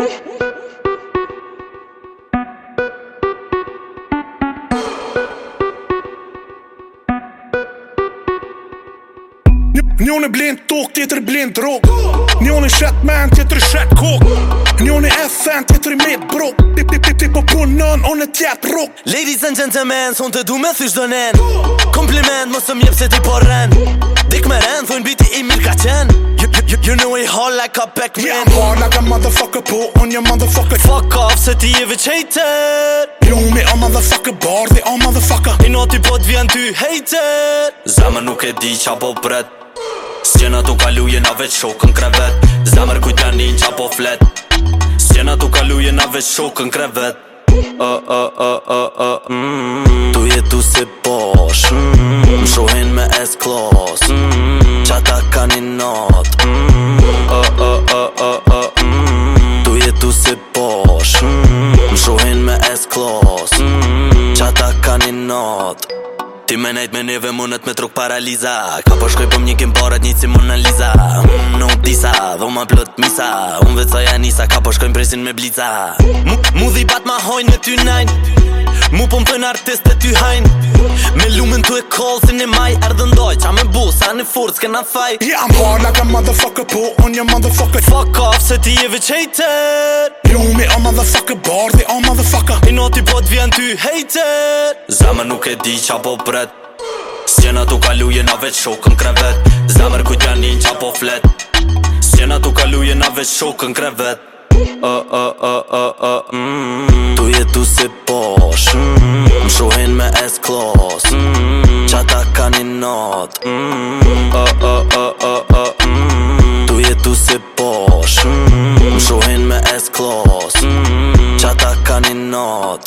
Një unë blind tok, tjetër blind rock Një unë shet man, tjetër shet kok Një unë e fan, tjetër mid bro Ti, ti, ti, ti po punën, nën, unë tjetë rock Ladies and gentlemen, son të du me thysh dënen Kompliment, mos të mjep se ti porren Dik me ren, thujn biti i mirë ka qen You know it hard like a back man Yeah, I'm hard like a motherfucker Put on your motherfucker Fuck off, se ti je veç hater You me a motherfucker Bar the a motherfucker I know po t'vjen ty hater Zemër nuk e di qa po bret Sjena t'u kaluje na veç shok në krevet Zemër kuj t'a nin qa po flet Sjena t'u kaluje na veç shok në krevet Uh, uh, uh, uh, uh, mm, mm, Tu je tu se posh mm, se posh mm, Më shuhin me S-Class mm, Qata ka një not Ti me nejt me neve mundet me truk paraliza Ka po shkoj pëm po një kim barat një si Mona Lisa mm, Nuk disa, dho ma plot misa Unë vetë sa janisa, ka po shkojnë presin me blica Mu bat ma hojnë në ty nine Mu po mpojnë artist e ty hajnë Me lumen të e kallë si një maj Erdë ndoj qa me bu sa një furt s'ke na thaj Yeah, I'm hard like a motherfucker po On your motherfucker Fuck off se ti je veç hater Jo, me a oh, motherfucker bar dhe a oh, motherfucker I not i pot vjen ty hater Zemër nuk e di qa po bret Sjena tu kaluje, na veç shokën në krevet Zemër ku t'janin qa po flet Sjena tu kaluje, na veç shokën në krevet oh, oh, oh, oh, oh, mm -hmm. Tu jetu se posh mm. Më mm shohen me S-Class mm -hmm. Qata ka një not mm -hmm. oh, Tu jetu se posh mm. Më mm shohen me S-Class mm -hmm. Qata ka një not